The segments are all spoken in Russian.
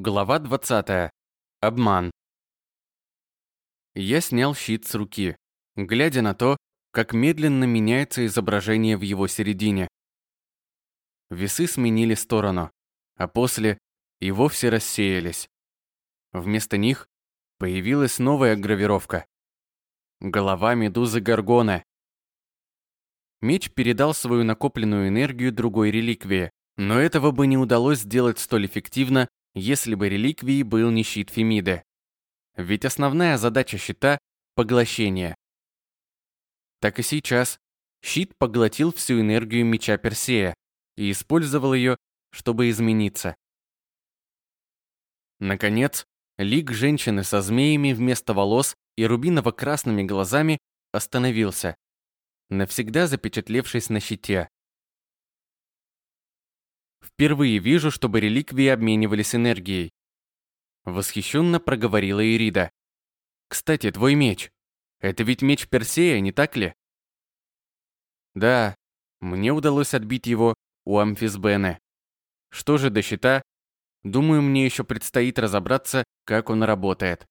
Глава 20. Обман. Я снял щит с руки, глядя на то, как медленно меняется изображение в его середине. Весы сменили сторону, а после и вовсе рассеялись. Вместо них появилась новая гравировка. Голова медузы Гаргона. Меч передал свою накопленную энергию другой реликвии, но этого бы не удалось сделать столь эффективно, если бы реликвией был не щит Фемиды. Ведь основная задача щита – поглощение. Так и сейчас щит поглотил всю энергию меча Персея и использовал ее, чтобы измениться. Наконец, лик женщины со змеями вместо волос и рубиново-красными глазами остановился, навсегда запечатлевшись на щите. Впервые вижу, чтобы реликвии обменивались энергией. Восхищенно проговорила Ирида. Кстати, твой меч. Это ведь меч Персея, не так ли? Да, мне удалось отбить его у Амфисбены. Что же до щита? Думаю, мне еще предстоит разобраться, как он работает.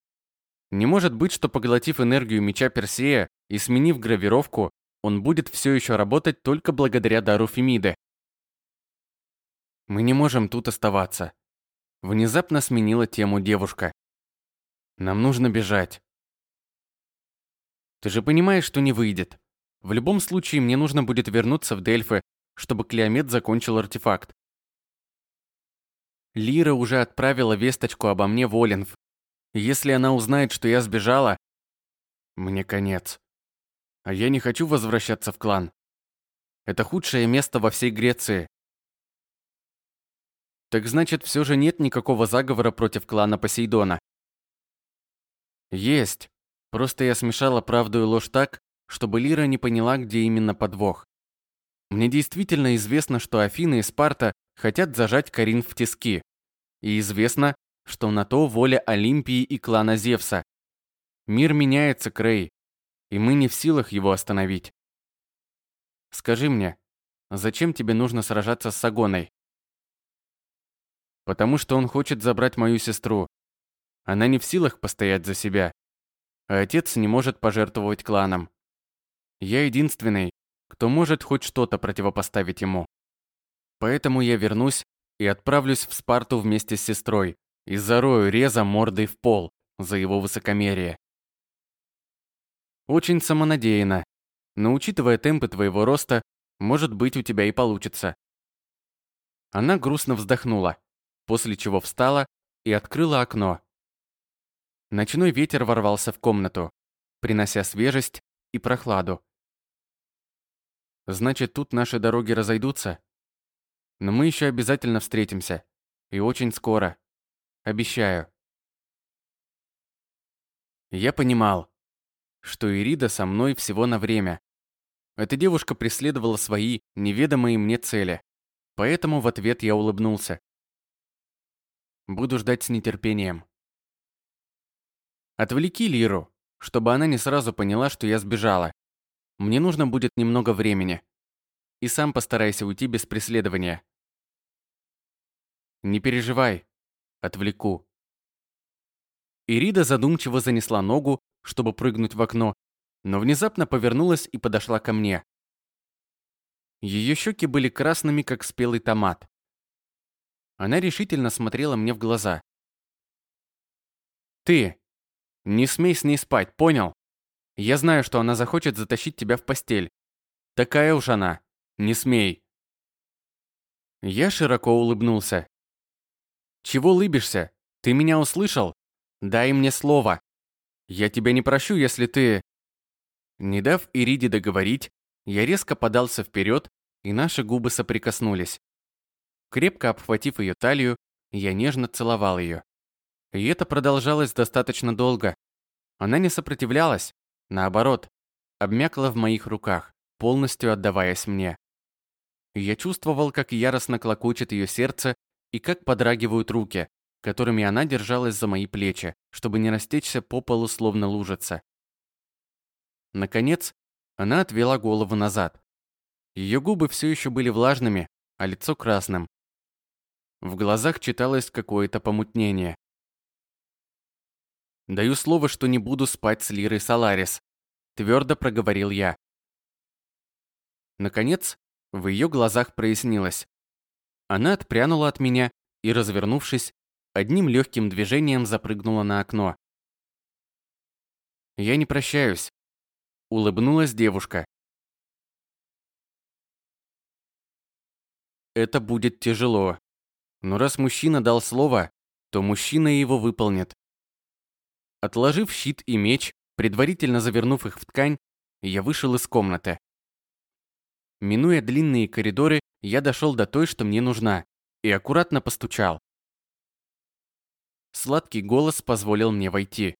Не может быть, что поглотив энергию меча Персея и сменив гравировку, он будет все еще работать только благодаря дару Фемиды. Мы не можем тут оставаться. Внезапно сменила тему девушка. Нам нужно бежать. Ты же понимаешь, что не выйдет. В любом случае, мне нужно будет вернуться в Дельфы, чтобы Клеомет закончил артефакт. Лира уже отправила весточку обо мне в Оленф. Если она узнает, что я сбежала, мне конец. А я не хочу возвращаться в клан. Это худшее место во всей Греции. Так значит, все же нет никакого заговора против клана Посейдона. Есть. Просто я смешала правду и ложь так, чтобы Лира не поняла, где именно подвох. Мне действительно известно, что Афины и Спарта хотят зажать Карин в тиски. И известно, что на то воля Олимпии и клана Зевса. Мир меняется, Крей, и мы не в силах его остановить. Скажи мне, зачем тебе нужно сражаться с Сагоной? Потому что он хочет забрать мою сестру. Она не в силах постоять за себя. А отец не может пожертвовать кланом. Я единственный, кто может хоть что-то противопоставить ему. Поэтому я вернусь и отправлюсь в Спарту вместе с сестрой и зарою реза мордой в пол за его высокомерие. Очень самонадеянно, но учитывая темпы твоего роста, может быть, у тебя и получится. Она грустно вздохнула после чего встала и открыла окно. Ночной ветер ворвался в комнату, принося свежесть и прохладу. Значит, тут наши дороги разойдутся? Но мы еще обязательно встретимся. И очень скоро. Обещаю. Я понимал, что Ирида со мной всего на время. Эта девушка преследовала свои неведомые мне цели. Поэтому в ответ я улыбнулся. Буду ждать с нетерпением. Отвлеки Лиру, чтобы она не сразу поняла, что я сбежала. Мне нужно будет немного времени. И сам постарайся уйти без преследования. Не переживай. Отвлеку. Ирида задумчиво занесла ногу, чтобы прыгнуть в окно, но внезапно повернулась и подошла ко мне. Ее щеки были красными, как спелый томат. Она решительно смотрела мне в глаза. «Ты! Не смей с ней спать, понял? Я знаю, что она захочет затащить тебя в постель. Такая уж она. Не смей!» Я широко улыбнулся. «Чего улыбишься? Ты меня услышал? Дай мне слово. Я тебя не прощу, если ты...» Не дав Ириде договорить, я резко подался вперед, и наши губы соприкоснулись. Крепко обхватив ее талию, я нежно целовал ее. И это продолжалось достаточно долго. Она не сопротивлялась, наоборот, обмякла в моих руках, полностью отдаваясь мне. я чувствовал, как яростно клокочет ее сердце и как подрагивают руки, которыми она держалась за мои плечи, чтобы не растечься по полу словно лужица. Наконец, она отвела голову назад. Ее губы все еще были влажными, а лицо красным. В глазах читалось какое-то помутнение. «Даю слово, что не буду спать с Лирой Соларис», – твердо проговорил я. Наконец, в ее глазах прояснилось. Она отпрянула от меня и, развернувшись, одним легким движением запрыгнула на окно. «Я не прощаюсь», — улыбнулась девушка. «Это будет тяжело. Но раз мужчина дал слово, то мужчина его выполнит». Отложив щит и меч, предварительно завернув их в ткань, я вышел из комнаты. Минуя длинные коридоры, я дошел до той, что мне нужна, и аккуратно постучал. Сладкий голос позволил мне войти.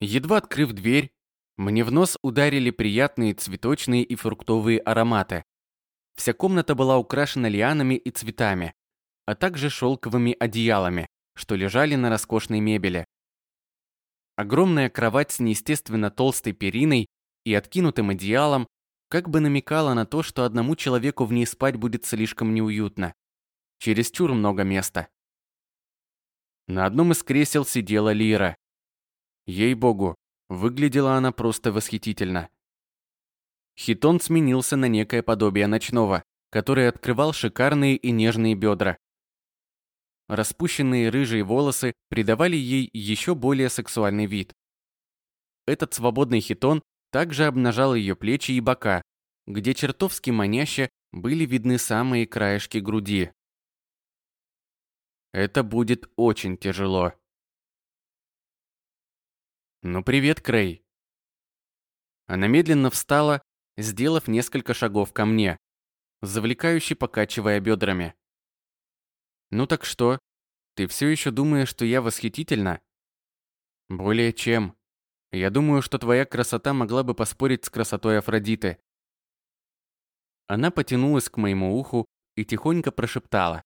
Едва открыв дверь, мне в нос ударили приятные цветочные и фруктовые ароматы. Вся комната была украшена лианами и цветами, а также шелковыми одеялами, что лежали на роскошной мебели. Огромная кровать с неестественно толстой периной и откинутым одеялом как бы намекала на то, что одному человеку в ней спать будет слишком неуютно. Чересчур много места. На одном из кресел сидела Лира. Ей-богу, выглядела она просто восхитительно. Хитон сменился на некое подобие ночного, который открывал шикарные и нежные бедра. Распущенные рыжие волосы придавали ей еще более сексуальный вид. Этот свободный хитон также обнажал ее плечи и бока, где чертовски маняще были видны самые краешки груди. Это будет очень тяжело. «Ну привет, Крей!» Она медленно встала, сделав несколько шагов ко мне, завлекающе покачивая бедрами. «Ну так что, ты все еще думаешь, что я восхитительна?» «Более чем. Я думаю, что твоя красота могла бы поспорить с красотой Афродиты». Она потянулась к моему уху и тихонько прошептала.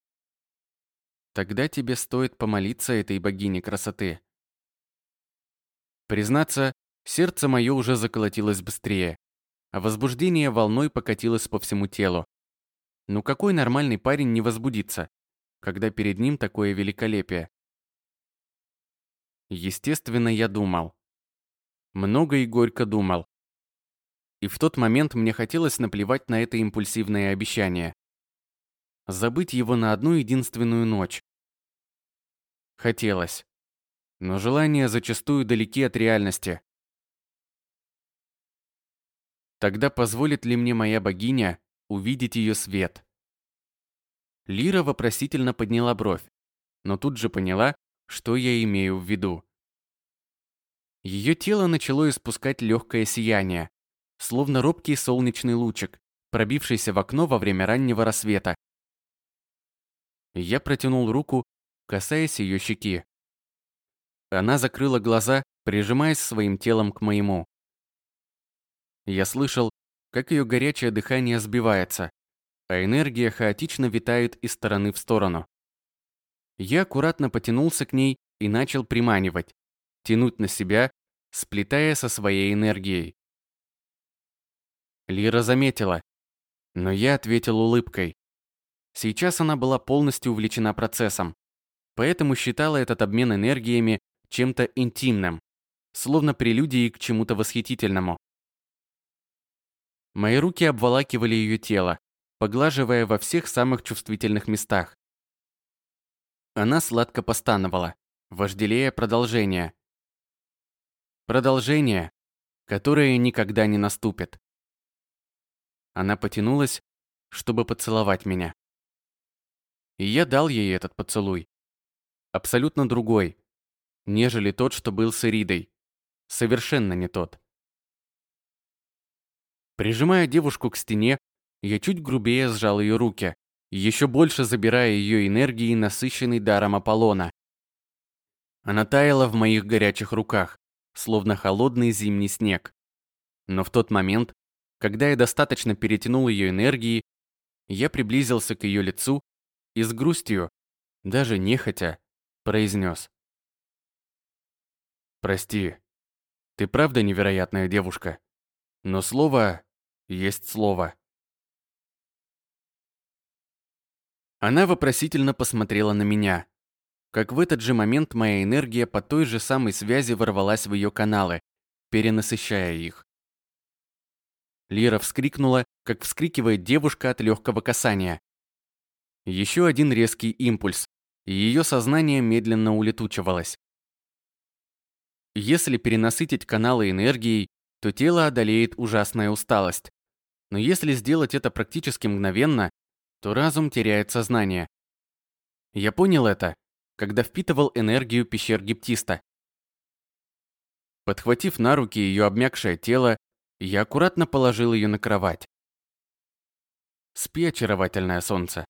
«Тогда тебе стоит помолиться этой богине красоты». Признаться, сердце мое уже заколотилось быстрее, а возбуждение волной покатилось по всему телу. Ну какой нормальный парень не возбудится, когда перед ним такое великолепие? Естественно, я думал. Много и горько думал. И в тот момент мне хотелось наплевать на это импульсивное обещание. Забыть его на одну единственную ночь. Хотелось но желания зачастую далеки от реальности. Тогда позволит ли мне моя богиня увидеть ее свет? Лира вопросительно подняла бровь, но тут же поняла, что я имею в виду. Ее тело начало испускать легкое сияние, словно робкий солнечный лучик, пробившийся в окно во время раннего рассвета. Я протянул руку, касаясь ее щеки. Она закрыла глаза, прижимаясь своим телом к моему. Я слышал, как ее горячее дыхание сбивается, а энергия хаотично витает из стороны в сторону. Я аккуратно потянулся к ней и начал приманивать, тянуть на себя, сплетая со своей энергией. Лира заметила, но я ответил улыбкой. Сейчас она была полностью увлечена процессом, поэтому считала этот обмен энергиями чем-то интимным, словно прелюдией к чему-то восхитительному. Мои руки обволакивали ее тело, поглаживая во всех самых чувствительных местах. Она сладко постановала, вожделея продолжения. Продолжение, которое никогда не наступит. Она потянулась, чтобы поцеловать меня. И я дал ей этот поцелуй. Абсолютно другой, нежели тот, что был с Иридой. Совершенно не тот. Прижимая девушку к стене, я чуть грубее сжал ее руки, еще больше забирая ее энергии, насыщенной даром Аполлона. Она таяла в моих горячих руках, словно холодный зимний снег. Но в тот момент, когда я достаточно перетянул ее энергии, я приблизился к ее лицу и с грустью, даже нехотя, произнес. Прости. Ты правда невероятная девушка. Но слово есть слово. Она вопросительно посмотрела на меня. Как в этот же момент моя энергия по той же самой связи ворвалась в ее каналы, перенасыщая их. Лира вскрикнула, как вскрикивает девушка от легкого касания. Еще один резкий импульс, и ее сознание медленно улетучивалось. Если перенасытить каналы энергией, то тело одолеет ужасная усталость. Но если сделать это практически мгновенно, то разум теряет сознание. Я понял это, когда впитывал энергию пещер гиптиста. Подхватив на руки ее обмякшее тело, я аккуратно положил ее на кровать. Спи, очаровательное солнце,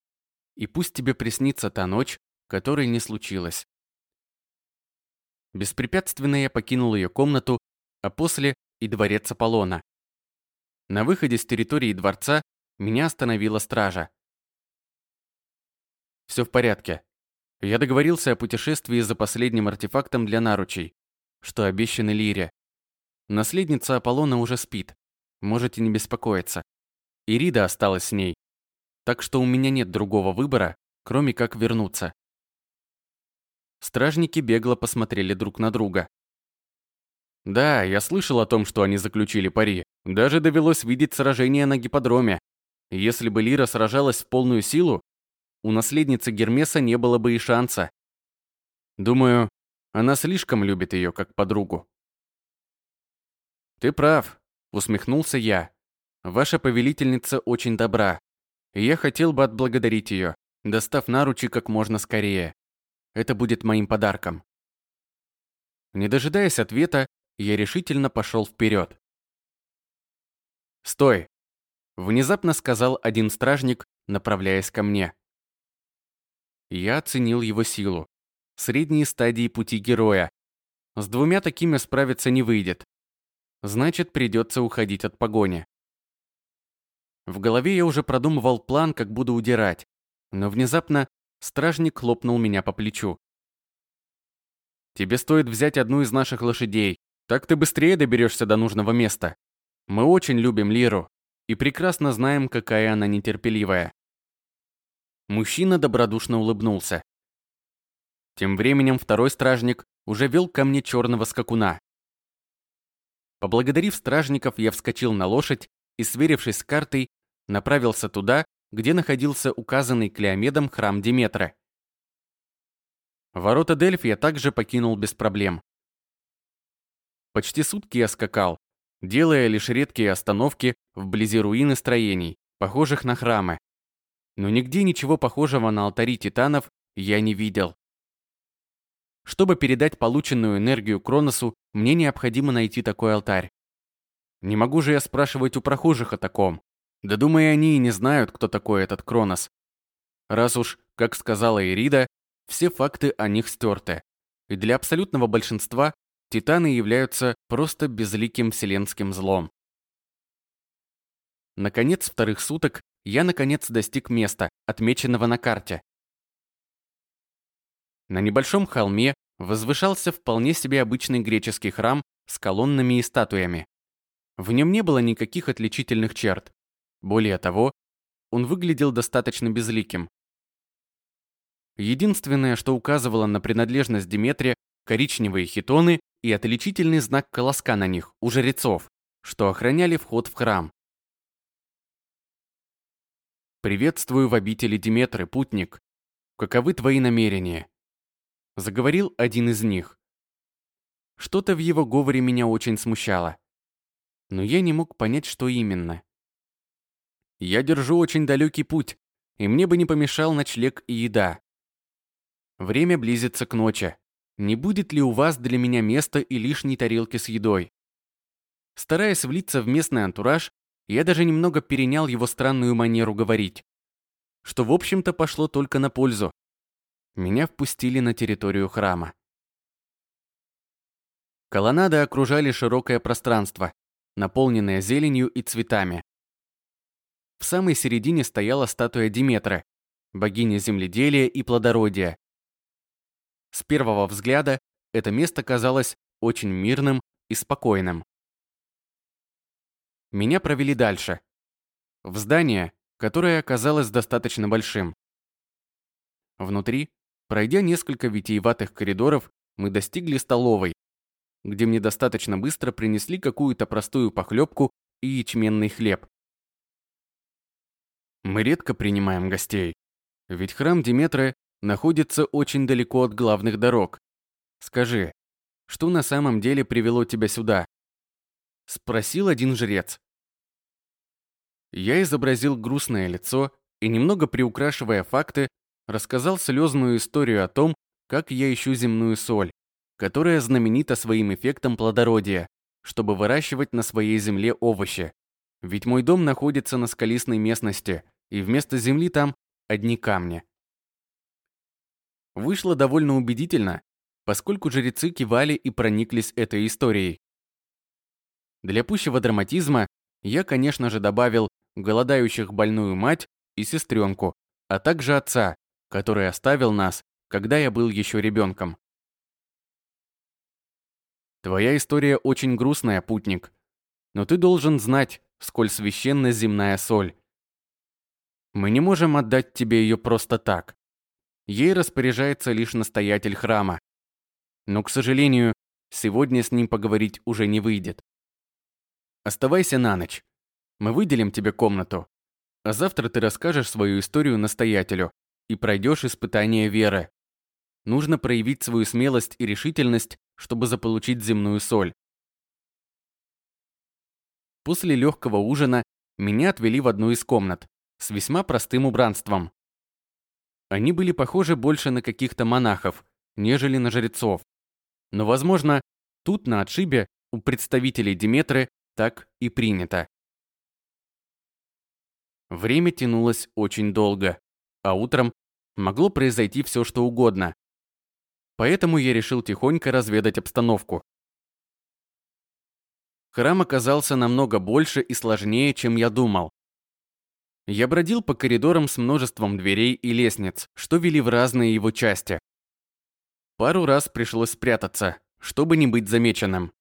и пусть тебе приснится та ночь, которой не случилось. Беспрепятственно я покинул ее комнату, а после и дворец Аполлона. На выходе с территории дворца меня остановила стража. Все в порядке. Я договорился о путешествии за последним артефактом для наручей, что обещаны Лире. Наследница Аполлона уже спит. Можете не беспокоиться. Ирида осталась с ней. Так что у меня нет другого выбора, кроме как вернуться. Стражники бегло посмотрели друг на друга. Да, я слышал о том, что они заключили пари. Даже довелось видеть сражение на гипподроме. Если бы Лира сражалась в полную силу, у наследницы Гермеса не было бы и шанса. Думаю, она слишком любит ее как подругу. Ты прав, усмехнулся я. Ваша повелительница очень добра. И я хотел бы отблагодарить ее, достав наручи как можно скорее. Это будет моим подарком. Не дожидаясь ответа, я решительно пошел вперед. «Стой!» – внезапно сказал один стражник, направляясь ко мне. Я оценил его силу. Средние стадии пути героя. С двумя такими справиться не выйдет. Значит, придется уходить от погони. В голове я уже продумывал план, как буду удирать. Но внезапно Стражник хлопнул меня по плечу. «Тебе стоит взять одну из наших лошадей. Так ты быстрее доберешься до нужного места. Мы очень любим Лиру и прекрасно знаем, какая она нетерпеливая». Мужчина добродушно улыбнулся. Тем временем второй стражник уже вел ко мне черного скакуна. Поблагодарив стражников, я вскочил на лошадь и, сверившись с картой, направился туда, где находился указанный Клеомедом храм Диметра. Ворота Дельфи я также покинул без проблем. Почти сутки я скакал, делая лишь редкие остановки вблизи руины строений, похожих на храмы. Но нигде ничего похожего на алтари титанов я не видел. Чтобы передать полученную энергию Кроносу, мне необходимо найти такой алтарь. Не могу же я спрашивать у прохожих о таком. Да думаю, они и не знают, кто такой этот Кронос. Раз уж, как сказала Ирида, все факты о них стерты. И для абсолютного большинства титаны являются просто безликим вселенским злом. Наконец вторых суток я наконец достиг места, отмеченного на карте. На небольшом холме возвышался вполне себе обычный греческий храм с колоннами и статуями. В нем не было никаких отличительных черт. Более того, он выглядел достаточно безликим. Единственное, что указывало на принадлежность Диметре, коричневые хитоны и отличительный знак колоска на них у жрецов, что охраняли вход в храм. «Приветствую в обители Диметры, путник. Каковы твои намерения?» Заговорил один из них. Что-то в его говоре меня очень смущало. Но я не мог понять, что именно. Я держу очень далекий путь, и мне бы не помешал ночлег и еда. Время близится к ночи. Не будет ли у вас для меня места и лишней тарелки с едой? Стараясь влиться в местный антураж, я даже немного перенял его странную манеру говорить. Что, в общем-то, пошло только на пользу. Меня впустили на территорию храма. Колоннады окружали широкое пространство, наполненное зеленью и цветами. В самой середине стояла статуя Диметры, богини земледелия и плодородия. С первого взгляда это место казалось очень мирным и спокойным. Меня провели дальше. В здание, которое оказалось достаточно большим. Внутри, пройдя несколько витиеватых коридоров, мы достигли столовой, где мне достаточно быстро принесли какую-то простую похлебку и ячменный хлеб. Мы редко принимаем гостей, ведь храм Диметры находится очень далеко от главных дорог. Скажи, что на самом деле привело тебя сюда? Спросил один жрец. Я изобразил грустное лицо и, немного приукрашивая факты, рассказал слезную историю о том, как я ищу земную соль, которая знаменита своим эффектом плодородия, чтобы выращивать на своей земле овощи. Ведь мой дом находится на скалистной местности, и вместо земли там одни камни. Вышло довольно убедительно, поскольку жрецы кивали и прониклись этой историей. Для пущего драматизма я, конечно же, добавил голодающих больную мать и сестренку, а также отца, который оставил нас, когда я был еще ребенком. Твоя история очень грустная, путник. Но ты должен знать, сколь священна земная соль. Мы не можем отдать тебе ее просто так. Ей распоряжается лишь настоятель храма. Но, к сожалению, сегодня с ним поговорить уже не выйдет. Оставайся на ночь. Мы выделим тебе комнату. А завтра ты расскажешь свою историю настоятелю и пройдешь испытание веры. Нужно проявить свою смелость и решительность чтобы заполучить земную соль. После легкого ужина меня отвели в одну из комнат с весьма простым убранством. Они были похожи больше на каких-то монахов, нежели на жрецов. Но, возможно, тут на отшибе у представителей Диметры так и принято. Время тянулось очень долго, а утром могло произойти все, что угодно. Поэтому я решил тихонько разведать обстановку. Храм оказался намного больше и сложнее, чем я думал. Я бродил по коридорам с множеством дверей и лестниц, что вели в разные его части. Пару раз пришлось спрятаться, чтобы не быть замеченным.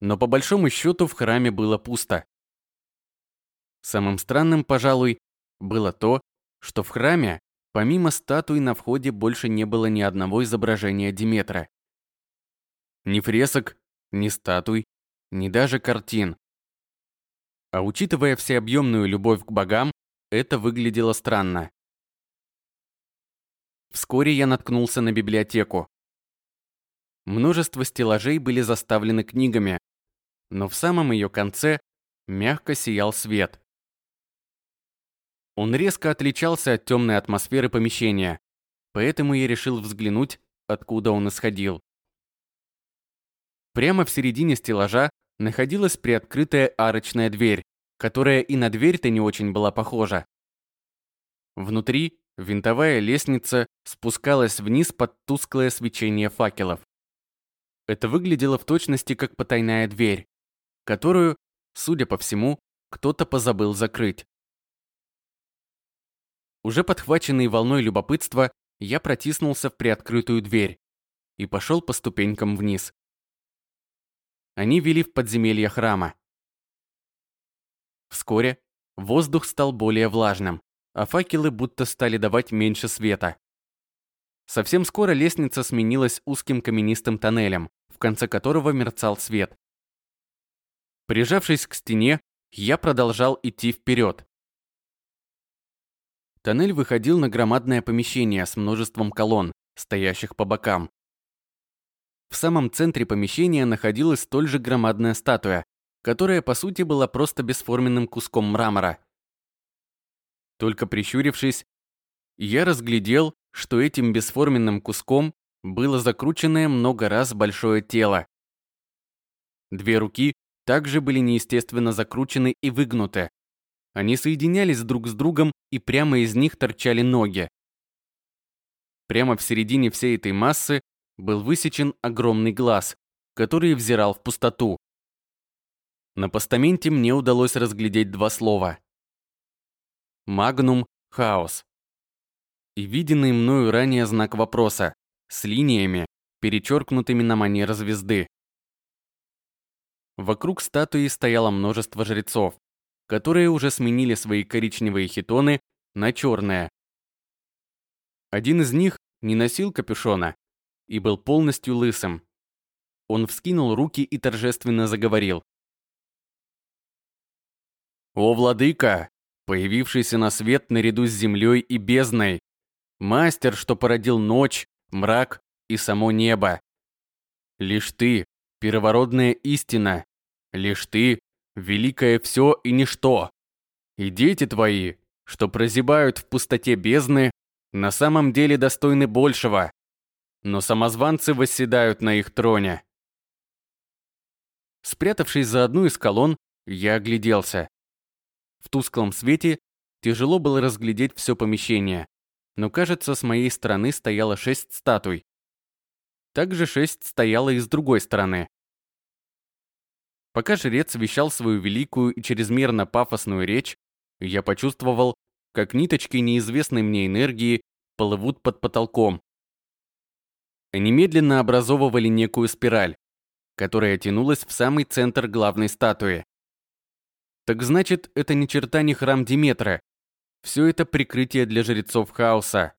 Но по большому счету в храме было пусто. Самым странным, пожалуй, было то, что в храме Помимо статуи на входе больше не было ни одного изображения Диметра. Ни фресок, ни статуй, ни даже картин. А учитывая всеобъемную любовь к богам, это выглядело странно. Вскоре я наткнулся на библиотеку. Множество стеллажей были заставлены книгами, но в самом ее конце мягко сиял свет. Он резко отличался от темной атмосферы помещения, поэтому я решил взглянуть, откуда он исходил. Прямо в середине стеллажа находилась приоткрытая арочная дверь, которая и на дверь-то не очень была похожа. Внутри винтовая лестница спускалась вниз под тусклое свечение факелов. Это выглядело в точности как потайная дверь, которую, судя по всему, кто-то позабыл закрыть. Уже подхваченный волной любопытства, я протиснулся в приоткрытую дверь и пошел по ступенькам вниз. Они вели в подземелье храма. Вскоре воздух стал более влажным, а факелы будто стали давать меньше света. Совсем скоро лестница сменилась узким каменистым тоннелем, в конце которого мерцал свет. Прижавшись к стене, я продолжал идти вперед, Тоннель выходил на громадное помещение с множеством колонн, стоящих по бокам. В самом центре помещения находилась столь же громадная статуя, которая по сути была просто бесформенным куском мрамора. Только прищурившись, я разглядел, что этим бесформенным куском было закрученное много раз большое тело. Две руки также были неестественно закручены и выгнуты, они соединялись друг с другом, и прямо из них торчали ноги. Прямо в середине всей этой массы был высечен огромный глаз, который взирал в пустоту. На постаменте мне удалось разглядеть два слова. Магнум Хаос. И виденный мною ранее знак вопроса с линиями, перечеркнутыми на манер звезды. Вокруг статуи стояло множество жрецов которые уже сменили свои коричневые хитоны на черные. Один из них не носил капюшона и был полностью лысым. Он вскинул руки и торжественно заговорил. «О, владыка, появившийся на свет наряду с землей и бездной, мастер, что породил ночь, мрак и само небо. Лишь ты, первородная истина, лишь ты, великое все и ничто. И дети твои, что прозябают в пустоте бездны, на самом деле достойны большего, но самозванцы восседают на их троне. Спрятавшись за одну из колонн, я огляделся. В тусклом свете тяжело было разглядеть все помещение, но, кажется, с моей стороны стояло шесть статуй. Также шесть стояло и с другой стороны. Пока жрец вещал свою великую и чрезмерно пафосную речь, я почувствовал, как ниточки неизвестной мне энергии плывут под потолком. Они медленно образовывали некую спираль, которая тянулась в самый центр главной статуи. Так значит, это ни черта не храм Диметра. Все это прикрытие для жрецов хаоса.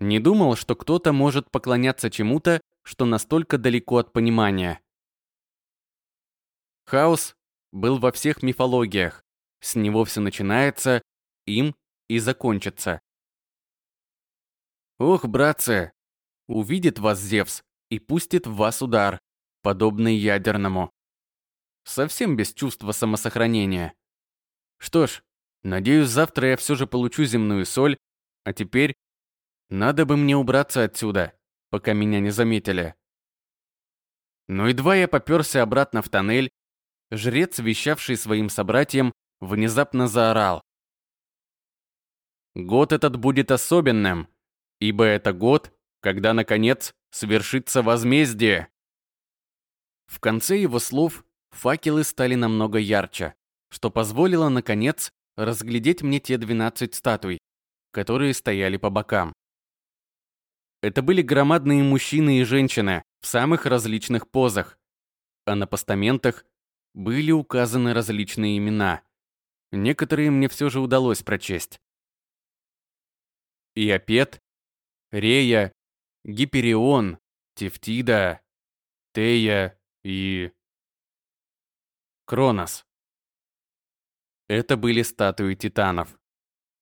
Не думал, что кто-то может поклоняться чему-то, что настолько далеко от понимания. Хаос был во всех мифологиях. С него все начинается, им и закончится. Ох, братцы, увидит вас Зевс и пустит в вас удар, подобный ядерному. Совсем без чувства самосохранения. Что ж, надеюсь, завтра я все же получу земную соль, а теперь надо бы мне убраться отсюда, пока меня не заметили. Но едва я попёрся обратно в тоннель, жрец, вещавший своим собратьям, внезапно заорал. Год этот будет особенным, ибо это год, когда, наконец, свершится возмездие. В конце его слов факелы стали намного ярче, что позволило, наконец, разглядеть мне те 12 статуй, которые стояли по бокам. Это были громадные мужчины и женщины в самых различных позах, а на постаментах были указаны различные имена – Некоторые мне все же удалось прочесть. Иопет, Рея, Гиперион, Тефтида, Тея и... Кронос. Это были статуи титанов.